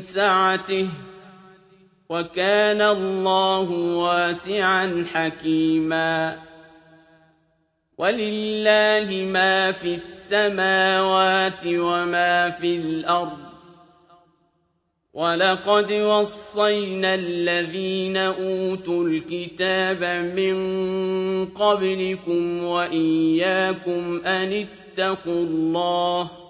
سَعَتِهِ ۚ وَكَانَ اللَّهُ وَاسِعًا حَكِيمًا. وَلِلَّهِ مَا فِي السَّمَاوَاتِ وَمَا فِي الْأَرْضِ ۗ. وَلَقَدْ وَصَّيْنَا الَّذِينَ أُوتُوا الْكِتَابَ مِن قَبْلِكُمْ وَإِيَّاكُمْ أَنِ اتَّقُوا اللَّهَ ۚ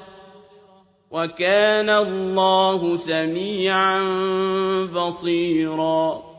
وَكَانَ اللَّهُ سَمِيعًا بَصِيرًا